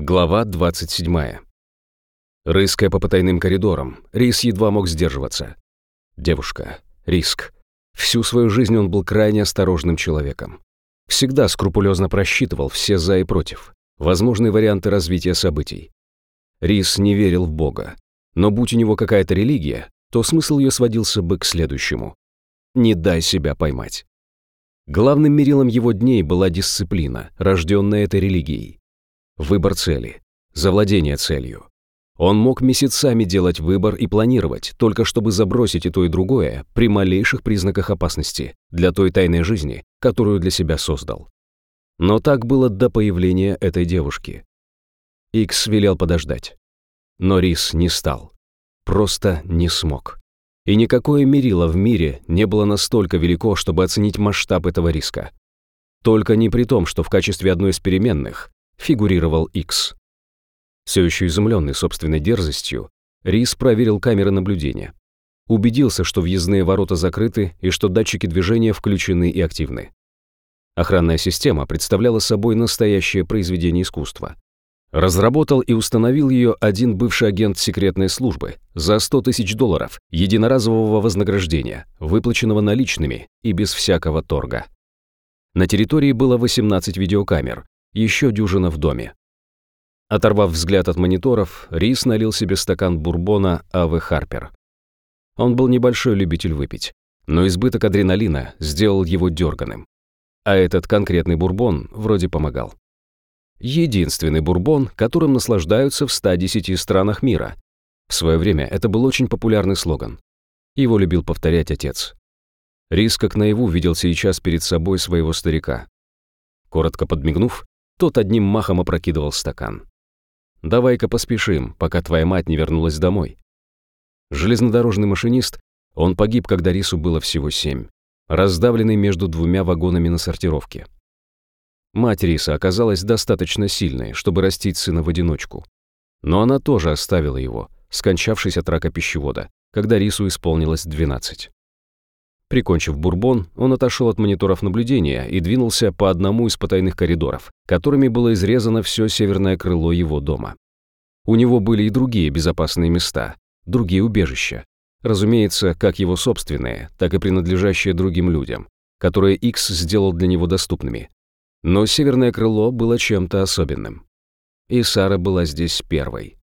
Глава 27. Рыская по потайным коридорам, Рис едва мог сдерживаться. Девушка. Риск. Всю свою жизнь он был крайне осторожным человеком. Всегда скрупулезно просчитывал все «за» и «против», возможные варианты развития событий. Рис не верил в Бога. Но будь у него какая-то религия, то смысл ее сводился бы к следующему. «Не дай себя поймать». Главным мерилом его дней была дисциплина, рожденная этой религией. Выбор цели. Завладение целью. Он мог месяцами делать выбор и планировать, только чтобы забросить и то, и другое при малейших признаках опасности для той тайной жизни, которую для себя создал. Но так было до появления этой девушки. Икс велел подождать. Но Рис не стал. Просто не смог. И никакое мерило в мире не было настолько велико, чтобы оценить масштаб этого риска. Только не при том, что в качестве одной из переменных фигурировал X. Все еще изумленный собственной дерзостью, Рис проверил камеры наблюдения. Убедился, что въездные ворота закрыты и что датчики движения включены и активны. Охранная система представляла собой настоящее произведение искусства. Разработал и установил ее один бывший агент секретной службы за 100 тысяч долларов единоразового вознаграждения, выплаченного наличными и без всякого торга. На территории было 18 видеокамер, еще дюжина в доме. Оторвав взгляд от мониторов, Рис налил себе стакан бурбона Авы Харпер. Он был небольшой любитель выпить, но избыток адреналина сделал его дерганым. А этот конкретный бурбон вроде помогал. Единственный бурбон, которым наслаждаются в 110 странах мира. В свое время это был очень популярный слоган. Его любил повторять отец. Рис как наяву видел сейчас перед собой своего старика. Коротко подмигнув, тот одним махом опрокидывал стакан. «Давай-ка поспешим, пока твоя мать не вернулась домой». Железнодорожный машинист, он погиб, когда Рису было всего семь, раздавленный между двумя вагонами на сортировке. Мать Риса оказалась достаточно сильной, чтобы растить сына в одиночку. Но она тоже оставила его, скончавшись от рака пищевода, когда Рису исполнилось 12. Прикончив бурбон, он отошел от мониторов наблюдения и двинулся по одному из потайных коридоров, которыми было изрезано все северное крыло его дома. У него были и другие безопасные места, другие убежища. Разумеется, как его собственные, так и принадлежащие другим людям, которые X сделал для него доступными. Но северное крыло было чем-то особенным. И Сара была здесь первой.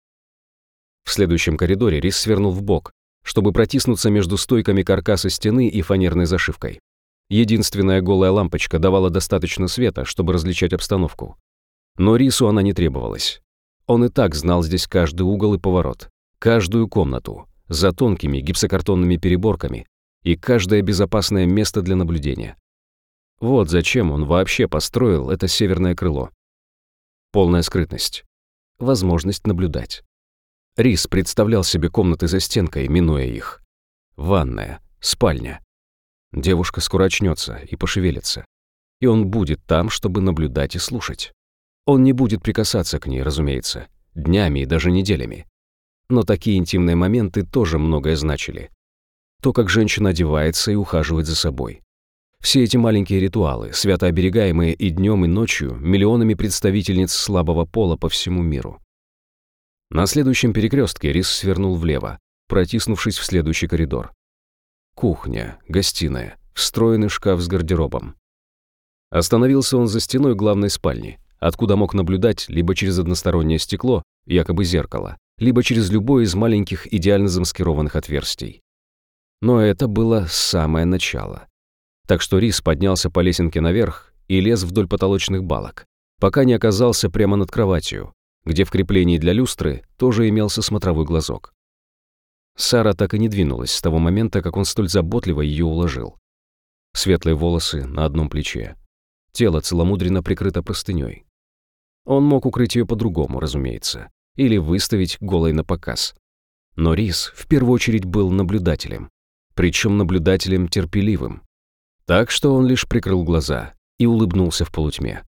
В следующем коридоре Рис свернул в бок, чтобы протиснуться между стойками каркаса стены и фанерной зашивкой. Единственная голая лампочка давала достаточно света, чтобы различать обстановку. Но Рису она не требовалась. Он и так знал здесь каждый угол и поворот, каждую комнату, за тонкими гипсокартонными переборками и каждое безопасное место для наблюдения. Вот зачем он вообще построил это северное крыло. Полная скрытность. Возможность наблюдать. Рис представлял себе комнаты за стенкой, минуя их. Ванная, спальня. Девушка скоро очнется и пошевелится. И он будет там, чтобы наблюдать и слушать. Он не будет прикасаться к ней, разумеется, днями и даже неделями. Но такие интимные моменты тоже многое значили. То, как женщина одевается и ухаживает за собой. Все эти маленькие ритуалы, свято оберегаемые и днем, и ночью миллионами представительниц слабого пола по всему миру. На следующем перекрестке Рис свернул влево, протиснувшись в следующий коридор. Кухня, гостиная, встроенный шкаф с гардеробом. Остановился он за стеной главной спальни, откуда мог наблюдать либо через одностороннее стекло, якобы зеркало, либо через любое из маленьких идеально замаскированных отверстий. Но это было самое начало. Так что Рис поднялся по лесенке наверх и лез вдоль потолочных балок, пока не оказался прямо над кроватью, где в креплении для люстры тоже имелся смотровой глазок. Сара так и не двинулась с того момента, как он столь заботливо ее уложил. Светлые волосы на одном плече. Тело целомудренно прикрыто простыней. Он мог укрыть ее по-другому, разумеется, или выставить голой на показ. Но Рис в первую очередь был наблюдателем, причем наблюдателем терпеливым. Так что он лишь прикрыл глаза и улыбнулся в полутьме.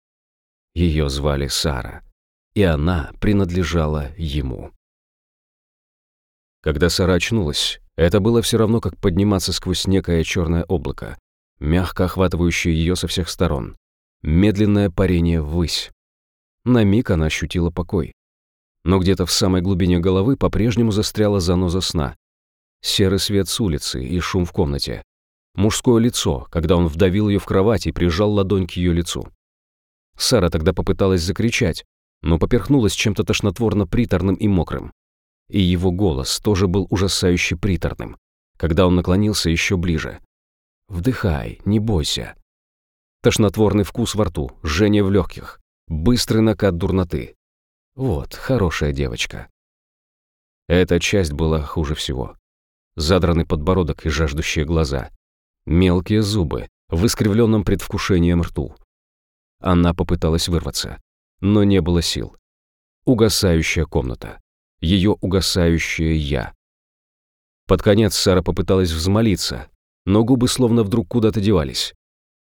Ее звали Сара и она принадлежала ему. Когда Сара очнулась, это было все равно, как подниматься сквозь некое черное облако, мягко охватывающее ее со всех сторон. Медленное парение ввысь. На миг она ощутила покой. Но где-то в самой глубине головы по-прежнему застряла заноза сна. Серый свет с улицы и шум в комнате. Мужское лицо, когда он вдавил ее в кровать и прижал ладонь к ее лицу. Сара тогда попыталась закричать, но поперхнулась чем-то тошнотворно-приторным и мокрым. И его голос тоже был ужасающе приторным, когда он наклонился еще ближе. «Вдыхай, не бойся». Тошнотворный вкус во рту, жжение в легких, быстрый накат дурноты. Вот, хорошая девочка. Эта часть была хуже всего. Задранный подбородок и жаждущие глаза. Мелкие зубы в искривленном предвкушением рту. Она попыталась вырваться, но не было сил. Угасающая комната. Ее угасающее «я». Под конец Сара попыталась взмолиться, но губы словно вдруг куда-то девались.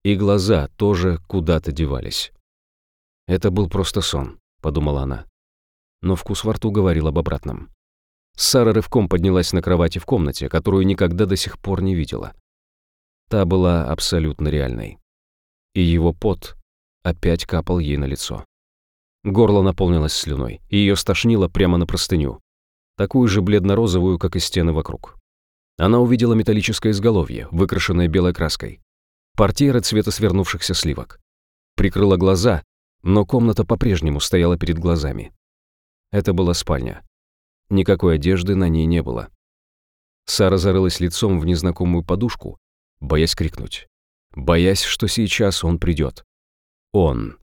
И глаза тоже куда-то девались. «Это был просто сон», — подумала она. Но вкус во рту говорил об обратном. Сара рывком поднялась на кровати в комнате, которую никогда до сих пор не видела. Та была абсолютно реальной. И его пот опять капал ей на лицо. Горло наполнилось слюной, и ее стошнило прямо на простыню, такую же бледно-розовую, как и стены вокруг. Она увидела металлическое изголовье, выкрашенное белой краской. Портьеры цвета свернувшихся сливок. Прикрыла глаза, но комната по-прежнему стояла перед глазами. Это была спальня. Никакой одежды на ней не было. Сара зарылась лицом в незнакомую подушку, боясь крикнуть. Боясь, что сейчас он придет. Он.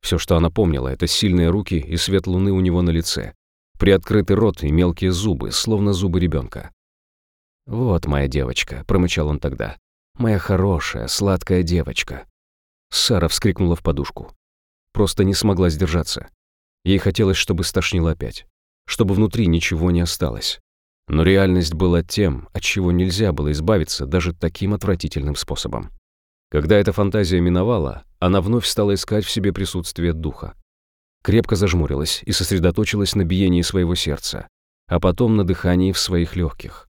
Все, что она помнила, это сильные руки и свет луны у него на лице, приоткрытый рот и мелкие зубы, словно зубы ребенка. «Вот моя девочка», — промычал он тогда. «Моя хорошая, сладкая девочка». Сара вскрикнула в подушку. Просто не смогла сдержаться. Ей хотелось, чтобы стошнило опять. Чтобы внутри ничего не осталось. Но реальность была тем, от чего нельзя было избавиться даже таким отвратительным способом. Когда эта фантазия миновала, она вновь стала искать в себе присутствие духа. Крепко зажмурилась и сосредоточилась на биении своего сердца, а потом на дыхании в своих легких.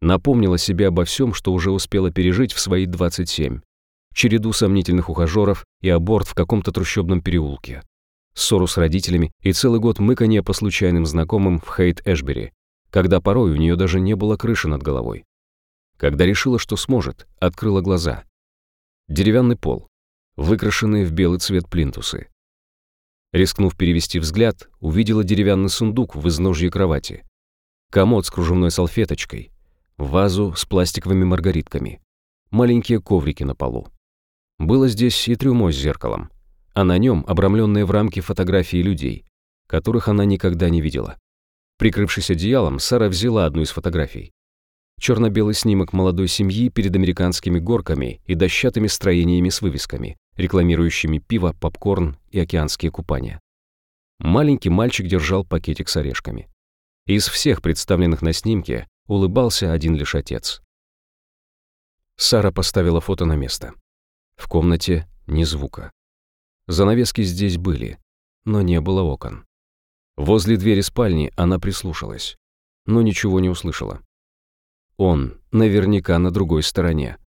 Напомнила себе обо всем, что уже успела пережить в свои 27. Череду сомнительных ухажеров и аборт в каком-то трущобном переулке. Ссору с родителями и целый год мыкания по случайным знакомым в Хейт-Эшбери, когда порой у нее даже не было крыши над головой. Когда решила, что сможет, открыла глаза. Деревянный пол, выкрашенные в белый цвет плинтусы. Рискнув перевести взгляд, увидела деревянный сундук в изножье кровати, комод с кружевной салфеточкой, вазу с пластиковыми маргаритками, маленькие коврики на полу. Было здесь и трюмо с зеркалом, а на нем обрамленные в рамки фотографии людей, которых она никогда не видела. Прикрывшись одеялом, Сара взяла одну из фотографий. Черно-белый снимок молодой семьи перед американскими горками и дощатыми строениями с вывесками, рекламирующими пиво, попкорн и океанские купания. Маленький мальчик держал пакетик с орешками. Из всех представленных на снимке улыбался один лишь отец. Сара поставила фото на место. В комнате ни звука. Занавески здесь были, но не было окон. Возле двери спальни она прислушалась, но ничего не услышала. Он наверняка на другой стороне.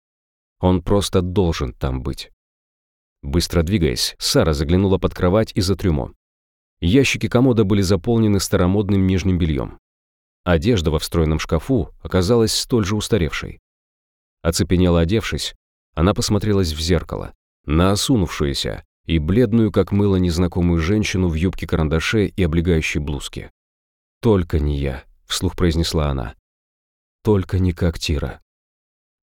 Он просто должен там быть. Быстро двигаясь, Сара заглянула под кровать и за трюмо. Ящики комода были заполнены старомодным нижним бельем. Одежда во встроенном шкафу оказалась столь же устаревшей. Оцепенела одевшись, она посмотрелась в зеркало, на осунувшуюся и бледную, как мыло, незнакомую женщину в юбке-карандаше и облегающей блузке. «Только не я», — вслух произнесла она. Только не как Тира.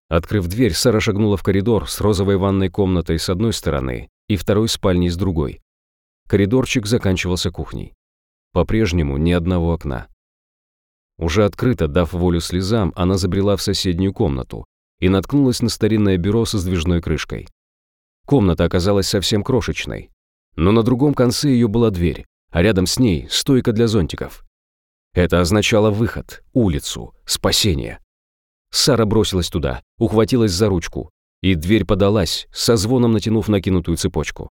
Открыв дверь, Сара шагнула в коридор с розовой ванной комнатой с одной стороны и второй спальней с другой. Коридорчик заканчивался кухней. По-прежнему ни одного окна. Уже открыто, дав волю слезам, она забрела в соседнюю комнату и наткнулась на старинное бюро со сдвижной крышкой. Комната оказалась совсем крошечной, но на другом конце ее была дверь, а рядом с ней стойка для зонтиков. Это означало выход, улицу, спасение. Сара бросилась туда, ухватилась за ручку, и дверь подалась, со звоном натянув накинутую цепочку.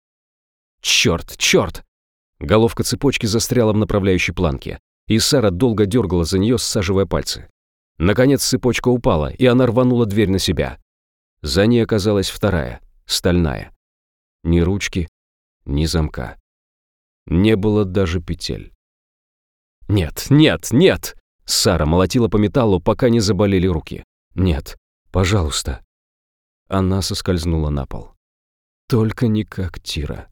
«Черт, черт!» Головка цепочки застряла в направляющей планке, и Сара долго дергала за нее, саживая пальцы. Наконец цепочка упала, и она рванула дверь на себя. За ней оказалась вторая, стальная. Ни ручки, ни замка. Не было даже петель. «Нет, нет, нет!» Сара молотила по металлу, пока не заболели руки. «Нет, пожалуйста». Она соскользнула на пол. Только не как Тира.